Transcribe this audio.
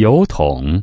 油桶。